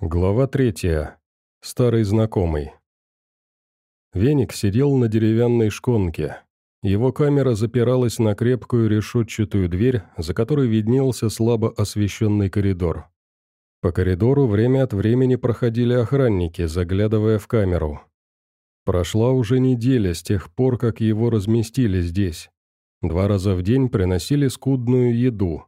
Глава третья. Старый знакомый. Веник сидел на деревянной шконке. Его камера запиралась на крепкую решетчатую дверь, за которой виднелся слабо освещенный коридор. По коридору время от времени проходили охранники, заглядывая в камеру. Прошла уже неделя с тех пор, как его разместили здесь. Два раза в день приносили скудную еду.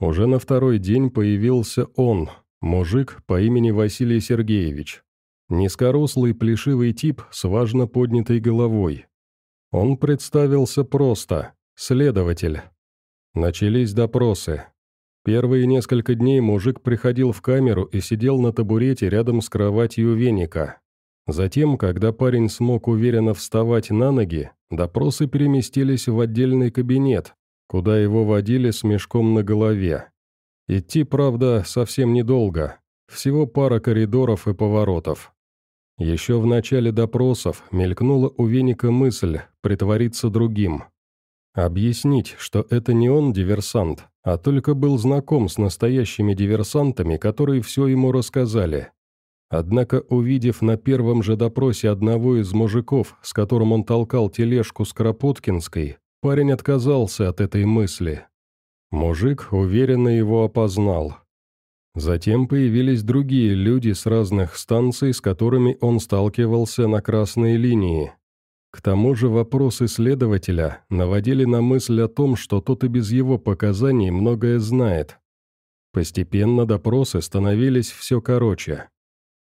Уже на второй день появился он, Мужик по имени Василий Сергеевич. Низкорослый плешивый тип с важно поднятой головой. Он представился просто – следователь. Начались допросы. Первые несколько дней мужик приходил в камеру и сидел на табурете рядом с кроватью веника. Затем, когда парень смог уверенно вставать на ноги, допросы переместились в отдельный кабинет, куда его водили с мешком на голове. Идти, правда, совсем недолго, всего пара коридоров и поворотов. Еще в начале допросов мелькнула у Веника мысль притвориться другим. Объяснить, что это не он диверсант, а только был знаком с настоящими диверсантами, которые все ему рассказали. Однако, увидев на первом же допросе одного из мужиков, с которым он толкал тележку с Кропоткинской, парень отказался от этой мысли. Мужик уверенно его опознал. Затем появились другие люди с разных станций, с которыми он сталкивался на красной линии. К тому же вопросы следователя наводили на мысль о том, что тот и без его показаний многое знает. Постепенно допросы становились все короче.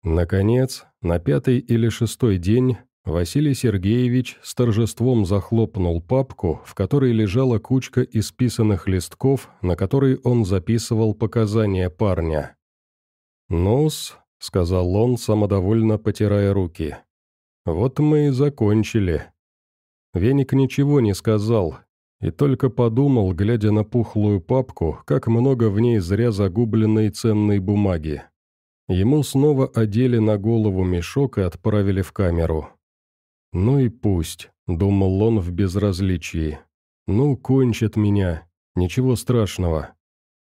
Наконец, на пятый или шестой день Василий Сергеевич с торжеством захлопнул папку, в которой лежала кучка исписанных листков, на которой он записывал показания парня. «Ну-с», — сказал он, самодовольно потирая руки, — «вот мы и закончили». Веник ничего не сказал, и только подумал, глядя на пухлую папку, как много в ней зря загубленной ценной бумаги. Ему снова одели на голову мешок и отправили в камеру. «Ну и пусть», — думал он в безразличии. «Ну, кончат меня. Ничего страшного.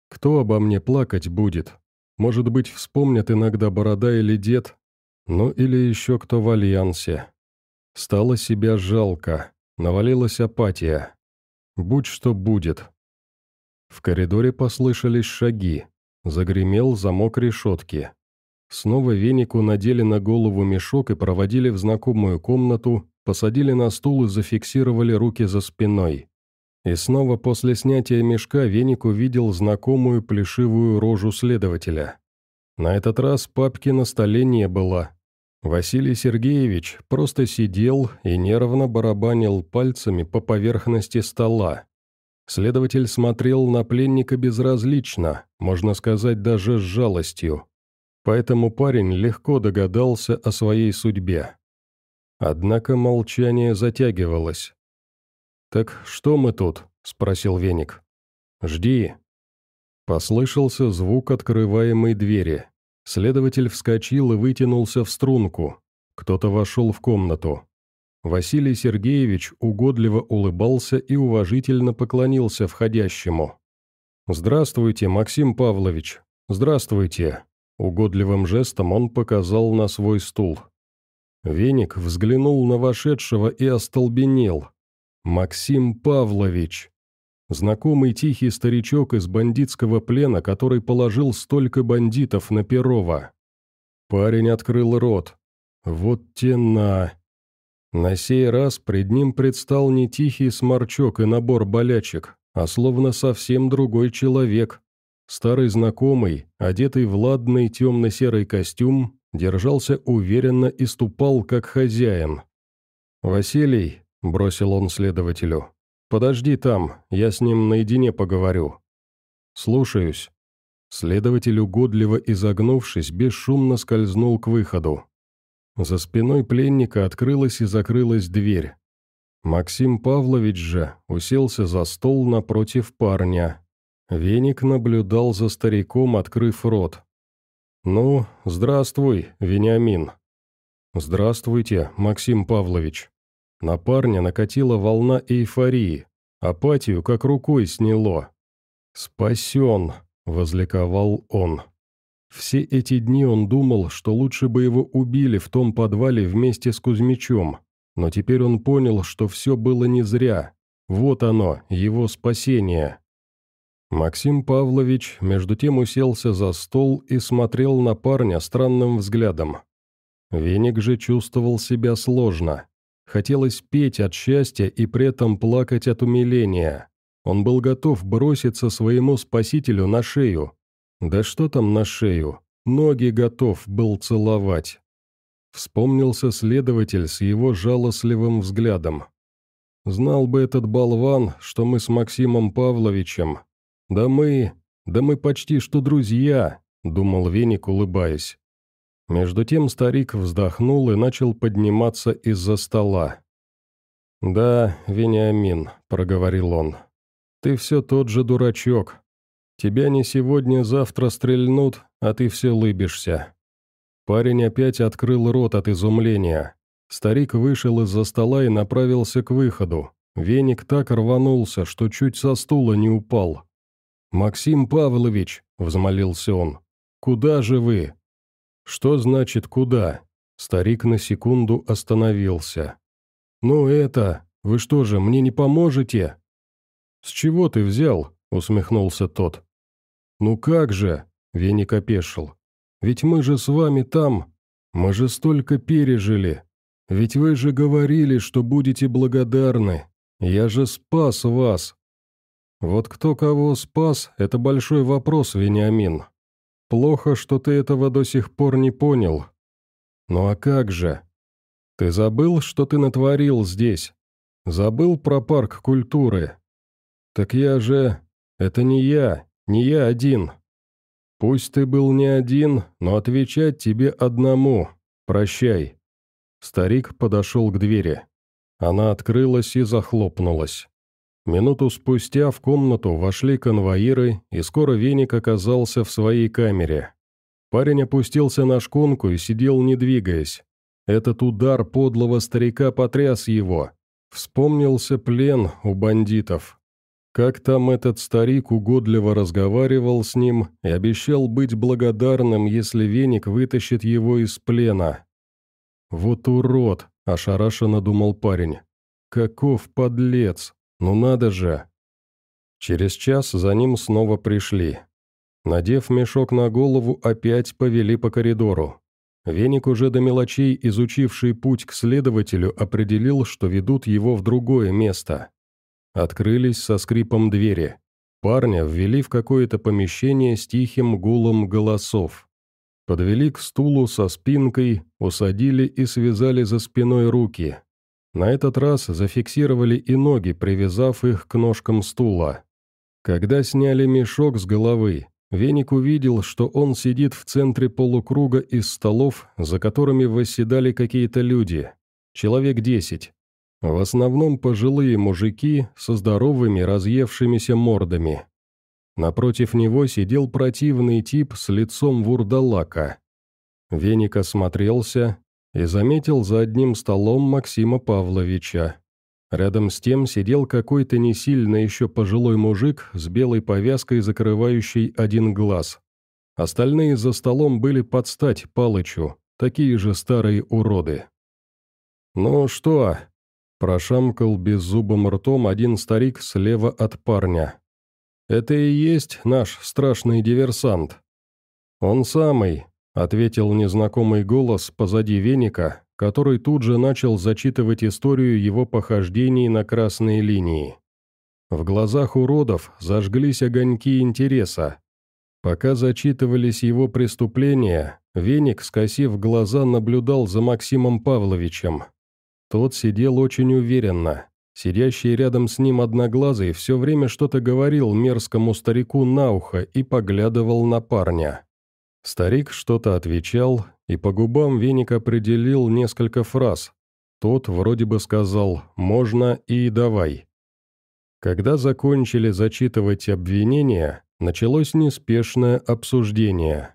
Кто обо мне плакать будет? Может быть, вспомнят иногда борода или дед? Ну или еще кто в альянсе. Стало себя жалко. Навалилась апатия. Будь что будет». В коридоре послышались шаги. Загремел замок решетки. Снова венику надели на голову мешок и проводили в знакомую комнату, посадили на стул и зафиксировали руки за спиной. И снова после снятия мешка веник увидел знакомую плешивую рожу следователя. На этот раз папки на столе не было. Василий Сергеевич просто сидел и нервно барабанил пальцами по поверхности стола. Следователь смотрел на пленника безразлично, можно сказать, даже с жалостью. Поэтому парень легко догадался о своей судьбе. Однако молчание затягивалось. «Так что мы тут?» – спросил Веник. «Жди». Послышался звук открываемой двери. Следователь вскочил и вытянулся в струнку. Кто-то вошел в комнату. Василий Сергеевич угодливо улыбался и уважительно поклонился входящему. «Здравствуйте, Максим Павлович. Здравствуйте. Угодливым жестом он показал на свой стул. Веник взглянул на вошедшего и остолбенел. «Максим Павлович!» Знакомый тихий старичок из бандитского плена, который положил столько бандитов на Перова. Парень открыл рот. «Вот тена!» На сей раз пред ним предстал не тихий сморчок и набор болячек, а словно совсем другой человек, Старый знакомый, одетый в ладный темно-серый костюм, держался уверенно и ступал, как хозяин. «Василий», — бросил он следователю, — «подожди там, я с ним наедине поговорю». «Слушаюсь». Следователь, угодливо изогнувшись, бесшумно скользнул к выходу. За спиной пленника открылась и закрылась дверь. Максим Павлович же уселся за стол напротив парня, Веник наблюдал за стариком, открыв рот. «Ну, здравствуй, Вениамин». «Здравствуйте, Максим Павлович». На парня накатила волна эйфории, апатию как рукой сняло. «Спасен», — возликовал он. Все эти дни он думал, что лучше бы его убили в том подвале вместе с Кузьмичом, но теперь он понял, что все было не зря. Вот оно, его спасение. Максим Павлович между тем уселся за стол и смотрел на парня странным взглядом. Веник же чувствовал себя сложно. Хотелось петь от счастья и при этом плакать от умиления. Он был готов броситься своему спасителю на шею. Да что там на шею? Ноги готов был целовать. Вспомнился следователь с его жалостливым взглядом. Знал бы этот болван, что мы с Максимом Павловичем «Да мы... да мы почти что друзья», — думал Веник, улыбаясь. Между тем старик вздохнул и начал подниматься из-за стола. «Да, Вениамин», — проговорил он, — «ты все тот же дурачок. Тебя не сегодня-завтра стрельнут, а ты все лыбишься». Парень опять открыл рот от изумления. Старик вышел из-за стола и направился к выходу. Веник так рванулся, что чуть со стула не упал. «Максим Павлович», — взмолился он, — «куда же вы?» «Что значит «куда»?» Старик на секунду остановился. «Ну это, вы что же, мне не поможете?» «С чего ты взял?» — усмехнулся тот. «Ну как же?» — Веник опешил. «Ведь мы же с вами там, мы же столько пережили. Ведь вы же говорили, что будете благодарны. Я же спас вас, вот кто кого спас – это большой вопрос, Вениамин. Плохо, что ты этого до сих пор не понял. Ну а как же? Ты забыл, что ты натворил здесь? Забыл про парк культуры? Так я же... Это не я, не я один. Пусть ты был не один, но отвечать тебе одному. Прощай. Старик подошел к двери. Она открылась и захлопнулась. Минуту спустя в комнату вошли конвоиры, и скоро веник оказался в своей камере. Парень опустился на шконку и сидел не двигаясь. Этот удар подлого старика потряс его. Вспомнился плен у бандитов. Как там этот старик угодливо разговаривал с ним и обещал быть благодарным, если веник вытащит его из плена. «Вот урод!» – ошарашенно думал парень. «Каков подлец!» Ну надо же!» Через час за ним снова пришли. Надев мешок на голову, опять повели по коридору. Веник, уже до мелочей изучивший путь к следователю, определил, что ведут его в другое место. Открылись со скрипом двери. Парня ввели в какое-то помещение с тихим гулом голосов. Подвели к стулу со спинкой, усадили и связали за спиной руки. На этот раз зафиксировали и ноги, привязав их к ножкам стула. Когда сняли мешок с головы, Веник увидел, что он сидит в центре полукруга из столов, за которыми восседали какие-то люди. Человек десять. В основном пожилые мужики со здоровыми разъевшимися мордами. Напротив него сидел противный тип с лицом вурдалака. Веник осмотрелся и заметил за одним столом Максима Павловича. Рядом с тем сидел какой-то не сильно еще пожилой мужик с белой повязкой, закрывающей один глаз. Остальные за столом были под стать Палычу, такие же старые уроды. «Ну что?» – прошамкал беззубым ртом один старик слева от парня. «Это и есть наш страшный диверсант». «Он самый», — ответил незнакомый голос позади веника, который тут же начал зачитывать историю его похождений на красные линии. В глазах уродов зажглись огоньки интереса. Пока зачитывались его преступления, веник, скосив глаза, наблюдал за Максимом Павловичем. Тот сидел очень уверенно. Сидящий рядом с ним одноглазый все время что-то говорил мерзкому старику на ухо и поглядывал на парня. Старик что-то отвечал, и по губам веник определил несколько фраз. Тот вроде бы сказал «можно» и «давай». Когда закончили зачитывать обвинения, началось неспешное обсуждение.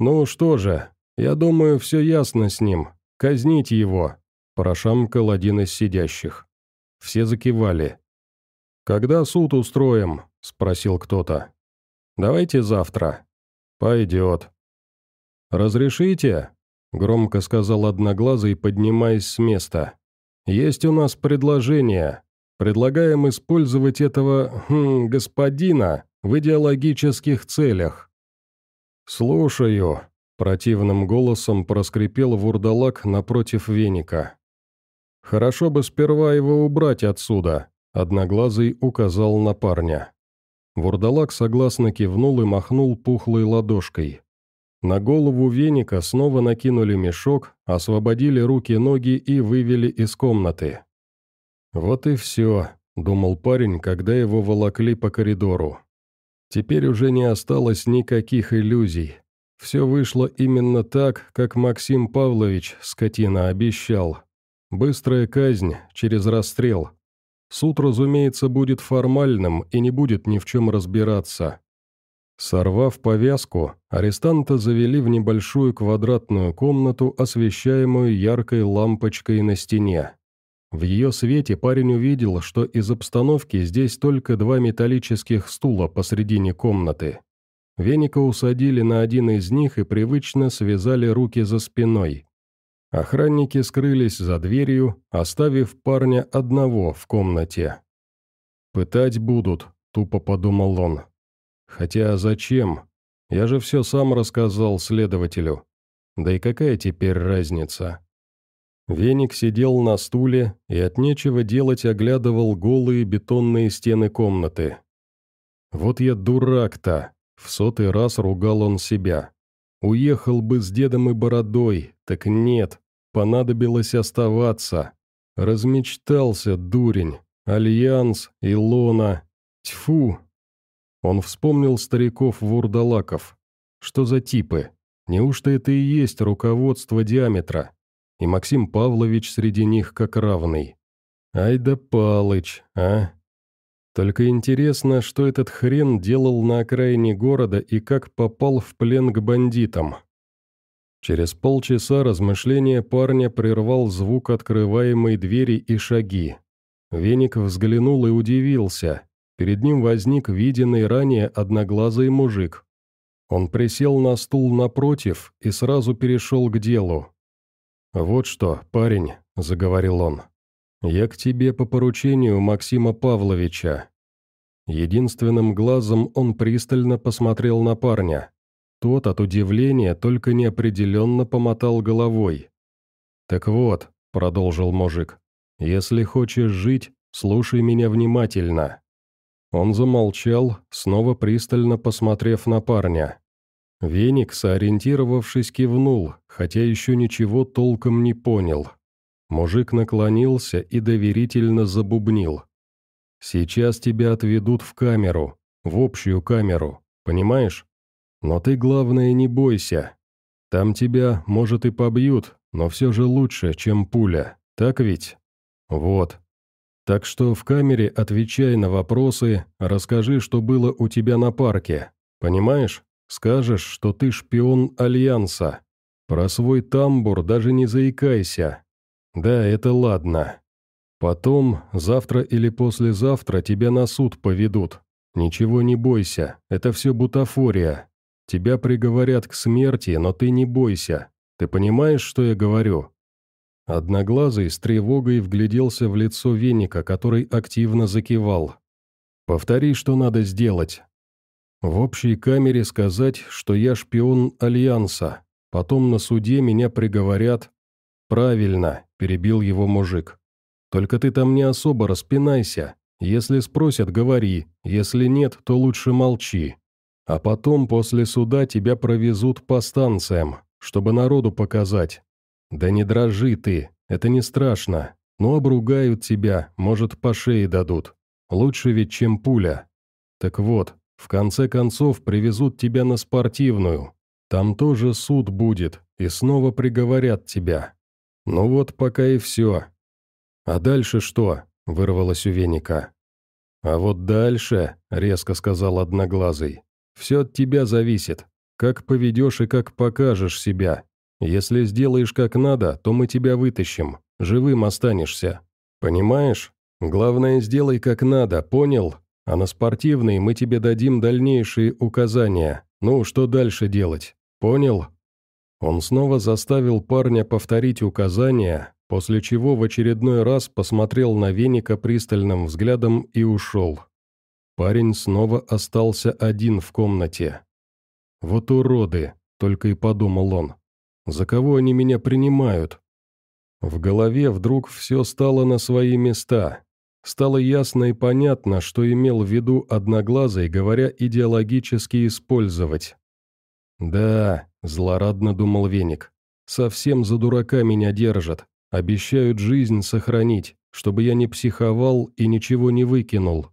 «Ну что же, я думаю, все ясно с ним. Казнить его», – прошамкал один из сидящих. Все закивали. «Когда суд устроим?» – спросил кто-то. «Давайте завтра. «Пойдет». «Разрешите?» — громко сказал Одноглазый, поднимаясь с места. «Есть у нас предложение. Предлагаем использовать этого хм, господина в идеологических целях». «Слушаю», — противным голосом проскрипел вурдалак напротив веника. «Хорошо бы сперва его убрать отсюда», — Одноглазый указал на парня. Вурдалак согласно кивнул и махнул пухлой ладошкой. На голову веника снова накинули мешок, освободили руки-ноги и вывели из комнаты. «Вот и все», — думал парень, когда его волокли по коридору. Теперь уже не осталось никаких иллюзий. Все вышло именно так, как Максим Павлович, скотина, обещал. Быстрая казнь через расстрел. Суд, разумеется, будет формальным и не будет ни в чем разбираться. Сорвав повязку, арестанта завели в небольшую квадратную комнату, освещаемую яркой лампочкой на стене. В ее свете парень увидел, что из обстановки здесь только два металлических стула посредине комнаты. Веника усадили на один из них и привычно связали руки за спиной. Охранники скрылись за дверью, оставив парня одного в комнате. «Пытать будут», — тупо подумал он. Хотя зачем? Я же все сам рассказал следователю. Да и какая теперь разница? Веник сидел на стуле и от нечего делать оглядывал голые бетонные стены комнаты. «Вот я дурак-то!» — в сотый раз ругал он себя. «Уехал бы с дедом и бородой, так нет, понадобилось оставаться. Размечтался, дурень, Альянс, Илона. Тьфу, он вспомнил стариков-вурдалаков. Что за типы? Неужто это и есть руководство диаметра? И Максим Павлович среди них как равный. Ай да Палыч, а? Только интересно, что этот хрен делал на окраине города и как попал в плен к бандитам. Через полчаса размышления парня прервал звук открываемой двери и шаги. Веник взглянул и удивился. Перед ним возник виденный ранее одноглазый мужик. Он присел на стул напротив и сразу перешел к делу. «Вот что, парень», — заговорил он, — «я к тебе по поручению Максима Павловича». Единственным глазом он пристально посмотрел на парня. Тот от удивления только неопределенно помотал головой. «Так вот», — продолжил мужик, — «если хочешь жить, слушай меня внимательно. Он замолчал, снова пристально посмотрев на парня. Веник, сориентировавшись, кивнул, хотя еще ничего толком не понял. Мужик наклонился и доверительно забубнил. «Сейчас тебя отведут в камеру, в общую камеру, понимаешь? Но ты, главное, не бойся. Там тебя, может, и побьют, но все же лучше, чем пуля, так ведь? Вот, так что в камере отвечай на вопросы, расскажи, что было у тебя на парке. Понимаешь? Скажешь, что ты шпион Альянса. Про свой тамбур даже не заикайся. Да, это ладно. Потом, завтра или послезавтра тебя на суд поведут. Ничего не бойся, это все бутафория. Тебя приговорят к смерти, но ты не бойся. Ты понимаешь, что я говорю? Одноглазый с тревогой вгляделся в лицо веника, который активно закивал. «Повтори, что надо сделать. В общей камере сказать, что я шпион Альянса. Потом на суде меня приговорят». «Правильно», – перебил его мужик. «Только ты там не особо распинайся. Если спросят, говори. Если нет, то лучше молчи. А потом после суда тебя провезут по станциям, чтобы народу показать, «Да не дрожи ты, это не страшно. Но обругают тебя, может, по шее дадут. Лучше ведь, чем пуля. Так вот, в конце концов привезут тебя на спортивную. Там тоже суд будет, и снова приговорят тебя. Ну вот пока и все. А дальше что?» – вырвалось у веника. «А вот дальше», – резко сказал Одноглазый, – «все от тебя зависит. Как поведешь и как покажешь себя. Если сделаешь как надо, то мы тебя вытащим, живым останешься. Понимаешь? Главное, сделай как надо, понял? А на спортивный мы тебе дадим дальнейшие указания. Ну, что дальше делать? Понял?» Он снова заставил парня повторить указания, после чего в очередной раз посмотрел на веника пристальным взглядом и ушел. Парень снова остался один в комнате. «Вот уроды», — только и подумал он. «За кого они меня принимают?» В голове вдруг все стало на свои места. Стало ясно и понятно, что имел в виду Одноглазый, говоря идеологически использовать. «Да», — злорадно думал Веник, — «совсем за дурака меня держат, обещают жизнь сохранить, чтобы я не психовал и ничего не выкинул».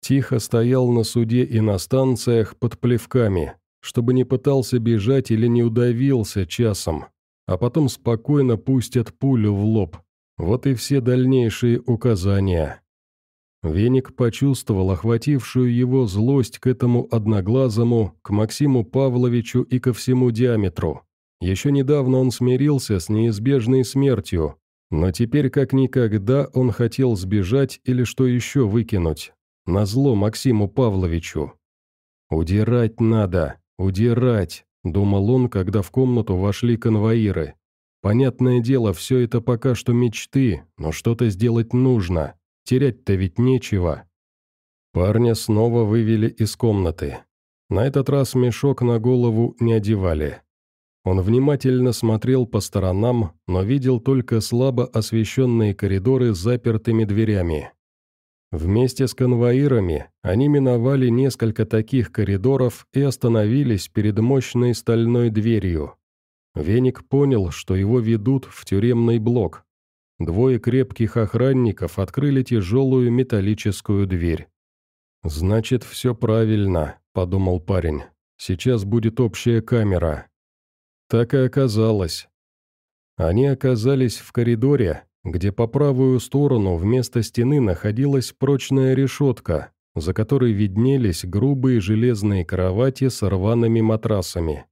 Тихо стоял на суде и на станциях под плевками, чтобы не пытался бежать или не удавился часом, а потом спокойно пустят пулю в лоб. Вот и все дальнейшие указания. Веник почувствовал охватившую его злость к этому одноглазому, к Максиму Павловичу и ко всему диаметру. Еще недавно он смирился с неизбежной смертью, но теперь как никогда он хотел сбежать или что еще выкинуть. Назло Максиму Павловичу. «Удирать надо, удирать», — думал он, когда в комнату вошли конвоиры. «Понятное дело, все это пока что мечты, но что-то сделать нужно». Терять-то ведь нечего. Парня снова вывели из комнаты. На этот раз мешок на голову не одевали. Он внимательно смотрел по сторонам, но видел только слабо освещенные коридоры с запертыми дверями. Вместе с конвоирами они миновали несколько таких коридоров и остановились перед мощной стальной дверью. Веник понял, что его ведут в тюремный блок, Двое крепких охранников открыли тяжелую металлическую дверь. «Значит, все правильно», — подумал парень. «Сейчас будет общая камера». Так и оказалось. Они оказались в коридоре, где по правую сторону вместо стены находилась прочная решетка, за которой виднелись грубые железные кровати с рваными матрасами.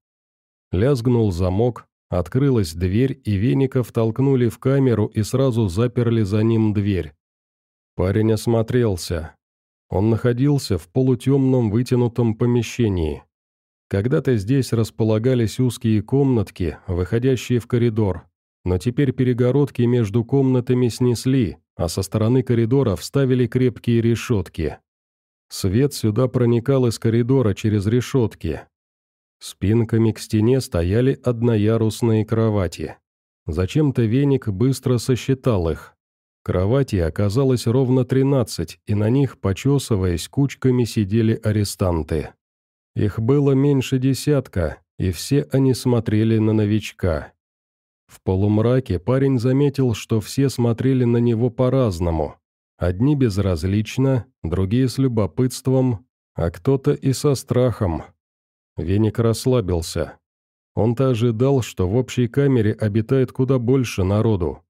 Лязгнул замок, Открылась дверь, и Веников толкнули в камеру и сразу заперли за ним дверь. Парень осмотрелся. Он находился в полутемном вытянутом помещении. Когда-то здесь располагались узкие комнатки, выходящие в коридор, но теперь перегородки между комнатами снесли, а со стороны коридора вставили крепкие решетки. Свет сюда проникал из коридора через решетки, Спинками к стене стояли одноярусные кровати. Зачем-то веник быстро сосчитал их. Кровати оказалось ровно 13, и на них, почесываясь, кучками сидели арестанты. Их было меньше десятка, и все они смотрели на новичка. В полумраке парень заметил, что все смотрели на него по-разному. Одни безразлично, другие с любопытством, а кто-то и со страхом. Веник расслабился. Он-то ожидал, что в общей камере обитает куда больше народу.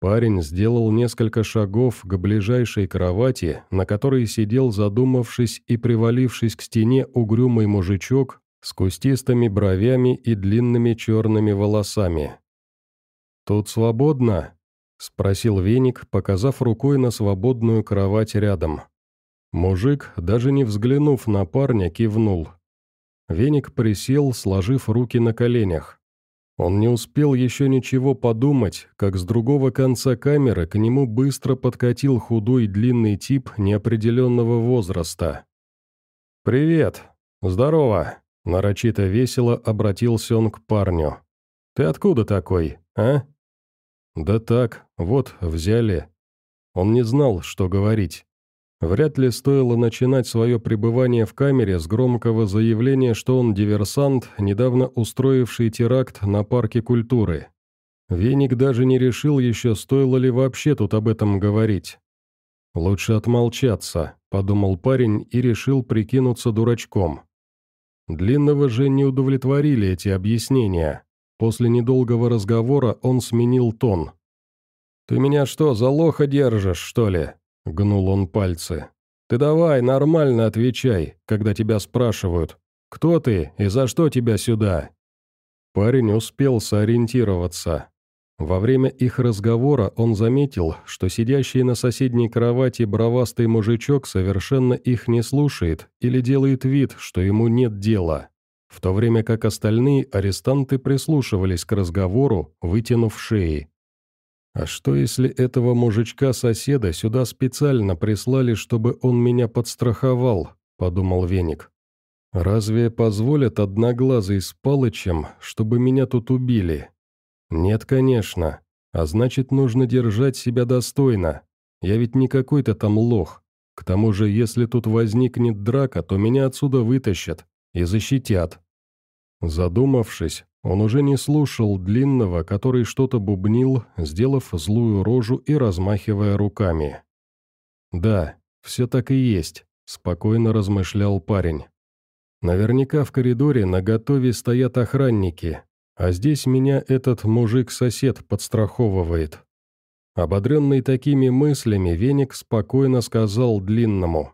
Парень сделал несколько шагов к ближайшей кровати, на которой сидел задумавшись и привалившись к стене угрюмый мужичок с кустистыми бровями и длинными черными волосами. «Тут свободно?» — спросил веник, показав рукой на свободную кровать рядом. Мужик, даже не взглянув на парня, кивнул. Веник присел, сложив руки на коленях. Он не успел еще ничего подумать, как с другого конца камеры к нему быстро подкатил худой длинный тип неопределенного возраста. «Привет! Здорово!» – нарочито весело обратился он к парню. «Ты откуда такой, а?» «Да так, вот, взяли». Он не знал, что говорить. Вряд ли стоило начинать свое пребывание в камере с громкого заявления, что он диверсант, недавно устроивший теракт на парке культуры. Веник даже не решил еще, стоило ли вообще тут об этом говорить. «Лучше отмолчаться», — подумал парень и решил прикинуться дурачком. Длинного же не удовлетворили эти объяснения. После недолгого разговора он сменил тон. «Ты меня что, за лоха держишь, что ли?» — гнул он пальцы. «Ты давай нормально отвечай, когда тебя спрашивают, кто ты и за что тебя сюда?» Парень успел сориентироваться. Во время их разговора он заметил, что сидящий на соседней кровати бровастый мужичок совершенно их не слушает или делает вид, что ему нет дела. В то время как остальные арестанты прислушивались к разговору, вытянув шеи. «А что, если этого мужичка-соседа сюда специально прислали, чтобы он меня подстраховал?» – подумал Веник. «Разве позволят одноглазый с Палычем, чтобы меня тут убили?» «Нет, конечно. А значит, нужно держать себя достойно. Я ведь не какой-то там лох. К тому же, если тут возникнет драка, то меня отсюда вытащат и защитят». Задумавшись, он уже не слушал длинного, который что-то бубнил, сделав злую рожу и размахивая руками. «Да, все так и есть», — спокойно размышлял парень. «Наверняка в коридоре на готове стоят охранники, а здесь меня этот мужик-сосед подстраховывает». Ободренный такими мыслями, Веник спокойно сказал длинному.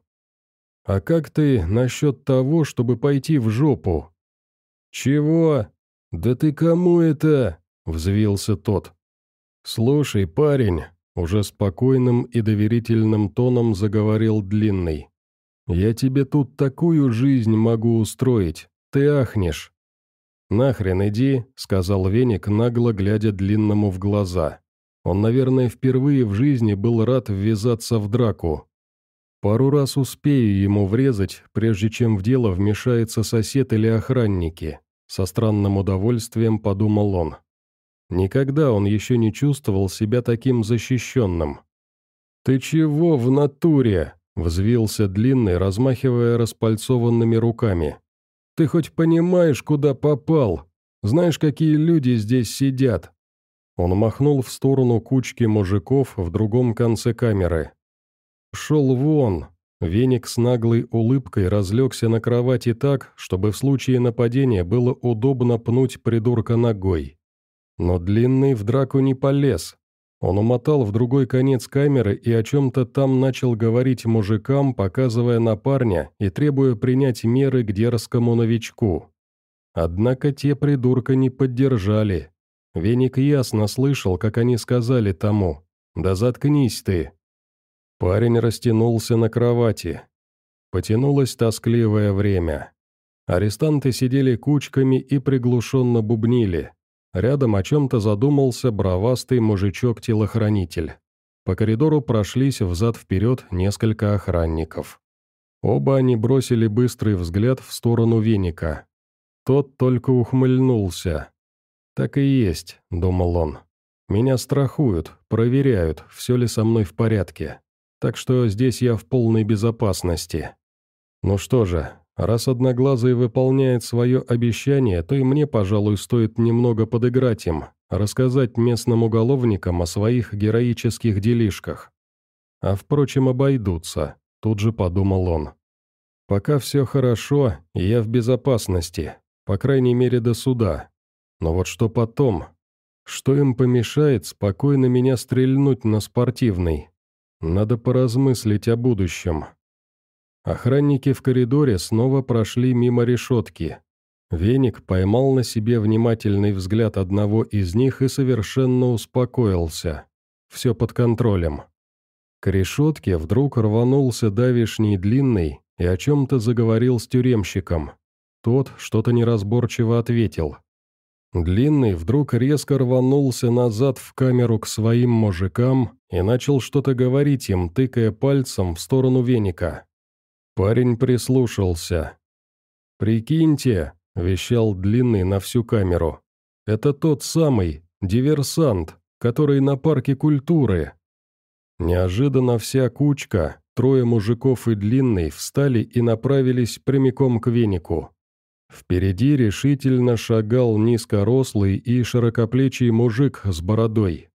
«А как ты насчет того, чтобы пойти в жопу?» «Чего?» «Да ты кому это?» – взвился тот. «Слушай, парень», – уже спокойным и доверительным тоном заговорил Длинный. «Я тебе тут такую жизнь могу устроить, ты ахнешь». «Нахрен иди», – сказал Веник, нагло глядя Длинному в глаза. Он, наверное, впервые в жизни был рад ввязаться в драку. Пару раз успею ему врезать, прежде чем в дело вмешается сосед или охранники. Со странным удовольствием подумал он. Никогда он еще не чувствовал себя таким защищенным. «Ты чего в натуре?» – взвился длинный, размахивая распальцованными руками. «Ты хоть понимаешь, куда попал? Знаешь, какие люди здесь сидят?» Он махнул в сторону кучки мужиков в другом конце камеры. «Шел вон, Веник с наглой улыбкой разлегся на кровати так, чтобы в случае нападения было удобно пнуть придурка ногой. Но Длинный в драку не полез. Он умотал в другой конец камеры и о чем-то там начал говорить мужикам, показывая на парня и требуя принять меры к дерзкому новичку. Однако те придурка не поддержали. Веник ясно слышал, как они сказали тому «Да заткнись ты!» Парень растянулся на кровати. Потянулось тоскливое время. Арестанты сидели кучками и приглушенно бубнили. Рядом о чем-то задумался бровастый мужичок-телохранитель. По коридору прошлись взад-вперед несколько охранников. Оба они бросили быстрый взгляд в сторону веника. Тот только ухмыльнулся. «Так и есть», — думал он. «Меня страхуют, проверяют, все ли со мной в порядке так что здесь я в полной безопасности. Ну что же, раз Одноглазый выполняет свое обещание, то и мне, пожалуй, стоит немного подыграть им, рассказать местным уголовникам о своих героических делишках. А впрочем, обойдутся, тут же подумал он. Пока все хорошо, и я в безопасности, по крайней мере до суда. Но вот что потом? Что им помешает спокойно меня стрельнуть на спортивный, надо поразмыслить о будущем. Охранники в коридоре снова прошли мимо решетки. Веник поймал на себе внимательный взгляд одного из них и совершенно успокоился. Все под контролем. К решетке вдруг рванулся давишний длинный и о чем-то заговорил с тюремщиком. Тот что-то неразборчиво ответил. Длинный вдруг резко рванулся назад в камеру к своим мужикам и начал что-то говорить им, тыкая пальцем в сторону веника. Парень прислушался. «Прикиньте», — вещал Длинный на всю камеру, — «это тот самый, диверсант, который на парке культуры». Неожиданно вся кучка, трое мужиков и Длинный, встали и направились прямиком к венику. Впереди решительно шагал низкорослый и широкоплечий мужик с бородой.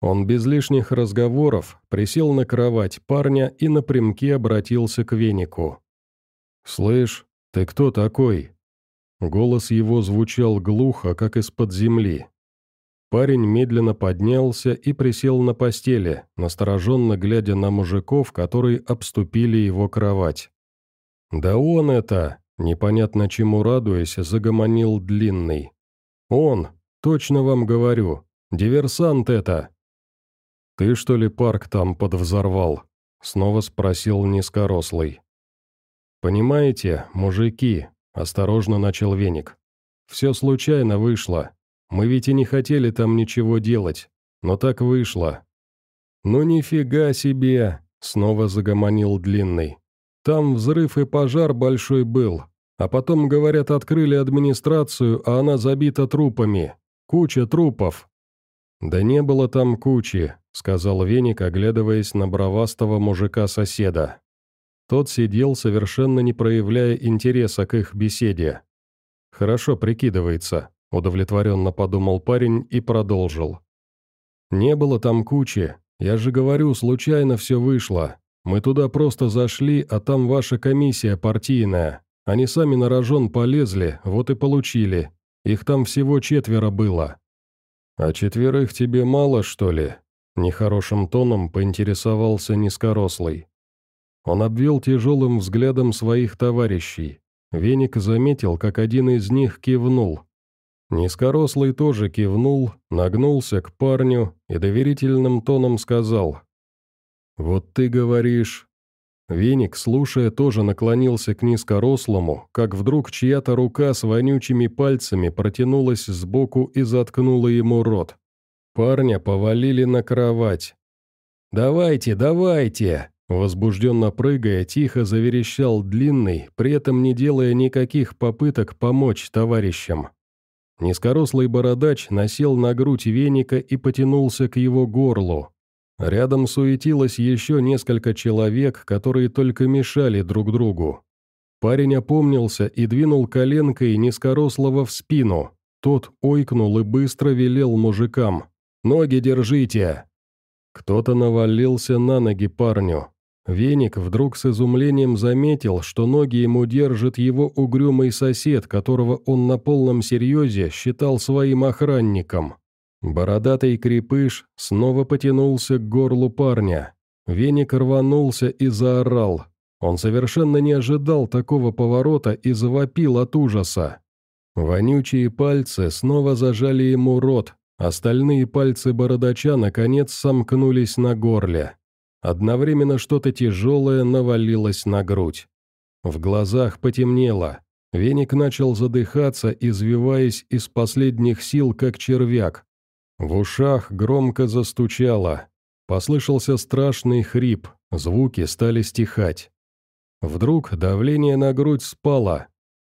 Он без лишних разговоров присел на кровать парня и напрямки обратился к венику. «Слышь, ты кто такой?» Голос его звучал глухо, как из-под земли. Парень медленно поднялся и присел на постели, настороженно глядя на мужиков, которые обступили его кровать. «Да он это!» Непонятно чему радуясь, загомонил Длинный. «Он! Точно вам говорю! Диверсант это!» «Ты что ли парк там подвзорвал?» Снова спросил низкорослый. «Понимаете, мужики, осторожно начал Веник. «Все случайно вышло. Мы ведь и не хотели там ничего делать, но так вышло». «Ну нифига себе!» — снова загомонил Длинный. «Там взрыв и пожар большой был, а потом, говорят, открыли администрацию, а она забита трупами. Куча трупов». «Да не было там кучи», — сказал Веник, оглядываясь на бровастого мужика-соседа. Тот сидел, совершенно не проявляя интереса к их беседе. «Хорошо прикидывается», — удовлетворенно подумал парень и продолжил. «Не было там кучи. Я же говорю, случайно все вышло. Мы туда просто зашли, а там ваша комиссия партийная. Они сами на рожон полезли, вот и получили. Их там всего четверо было». «А четверых тебе мало, что ли?» Нехорошим тоном поинтересовался низкорослый. Он обвел тяжелым взглядом своих товарищей. Веник заметил, как один из них кивнул. Низкорослый тоже кивнул, нагнулся к парню и доверительным тоном сказал. «Вот ты говоришь...» Веник, слушая, тоже наклонился к низкорослому, как вдруг чья-то рука с вонючими пальцами протянулась сбоку и заткнула ему рот. Парня повалили на кровать. «Давайте, давайте!» Возбужденно прыгая, тихо заверещал Длинный, при этом не делая никаких попыток помочь товарищам. Низкорослый бородач насел на грудь веника и потянулся к его горлу. Рядом суетилось еще несколько человек, которые только мешали друг другу. Парень опомнился и двинул коленкой низкорослого в спину. Тот ойкнул и быстро велел мужикам. «Ноги держите!» Кто-то навалился на ноги парню. Веник вдруг с изумлением заметил, что ноги ему держит его угрюмый сосед, которого он на полном серьезе считал своим охранником. Бородатый крепыш снова потянулся к горлу парня. Веник рванулся и заорал. Он совершенно не ожидал такого поворота и завопил от ужаса. Вонючие пальцы снова зажали ему рот, остальные пальцы бородача наконец сомкнулись на горле. Одновременно что-то тяжелое навалилось на грудь. В глазах потемнело. Веник начал задыхаться, извиваясь из последних сил, как червяк. В ушах громко застучало. Послышался страшный хрип, звуки стали стихать. Вдруг давление на грудь спало.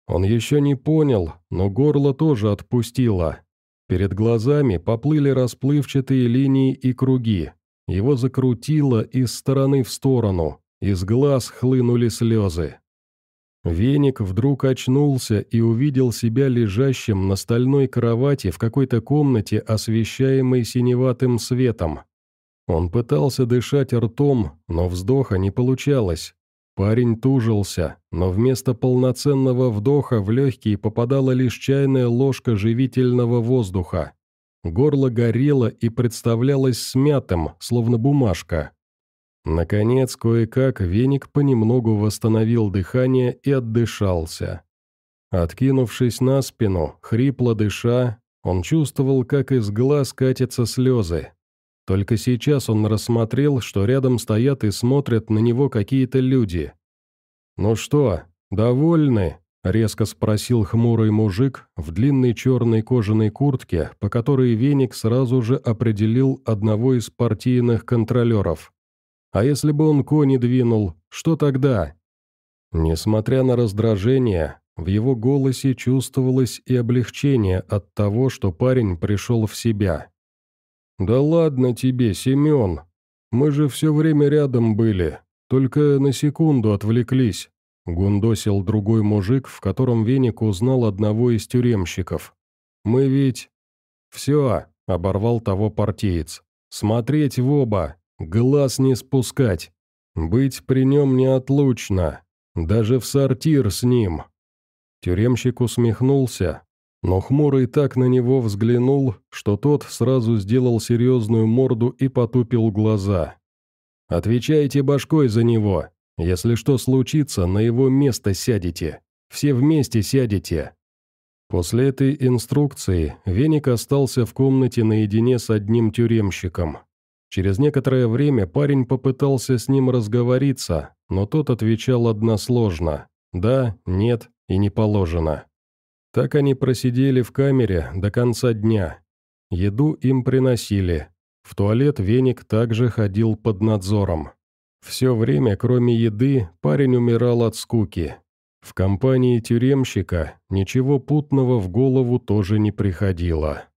Он еще не понял, но горло тоже отпустило. Перед глазами поплыли расплывчатые линии и круги. Его закрутило из стороны в сторону, из глаз хлынули слезы. Веник вдруг очнулся и увидел себя лежащим на стальной кровати в какой-то комнате, освещаемой синеватым светом. Он пытался дышать ртом, но вздоха не получалось. Парень тужился, но вместо полноценного вдоха в легкие попадала лишь чайная ложка живительного воздуха. Горло горело и представлялось смятым, словно бумажка. Наконец, кое-как, веник понемногу восстановил дыхание и отдышался. Откинувшись на спину, хрипло дыша, он чувствовал, как из глаз катятся слезы. Только сейчас он рассмотрел, что рядом стоят и смотрят на него какие-то люди. «Ну что, довольны?» — резко спросил хмурый мужик в длинной черной кожаной куртке, по которой веник сразу же определил одного из партийных контролеров. «А если бы он кони двинул, что тогда?» Несмотря на раздражение, в его голосе чувствовалось и облегчение от того, что парень пришел в себя. «Да ладно тебе, Семен, мы же все время рядом были, только на секунду отвлеклись. Гундосил другой мужик, в котором Веник узнал одного из тюремщиков. «Мы ведь...» «Все», — оборвал того партиец. «Смотреть в оба, глаз не спускать. Быть при нем неотлучно, даже в сортир с ним». Тюремщик усмехнулся, но хмурый так на него взглянул, что тот сразу сделал серьезную морду и потупил глаза. «Отвечайте башкой за него, если что случится, на его место сядете. Все вместе сядете». После этой инструкции Веник остался в комнате наедине с одним тюремщиком. Через некоторое время парень попытался с ним разговориться, но тот отвечал односложно «да», «нет» и не положено. Так они просидели в камере до конца дня. Еду им приносили. В туалет веник также ходил под надзором. Все время, кроме еды, парень умирал от скуки. В компании тюремщика ничего путного в голову тоже не приходило.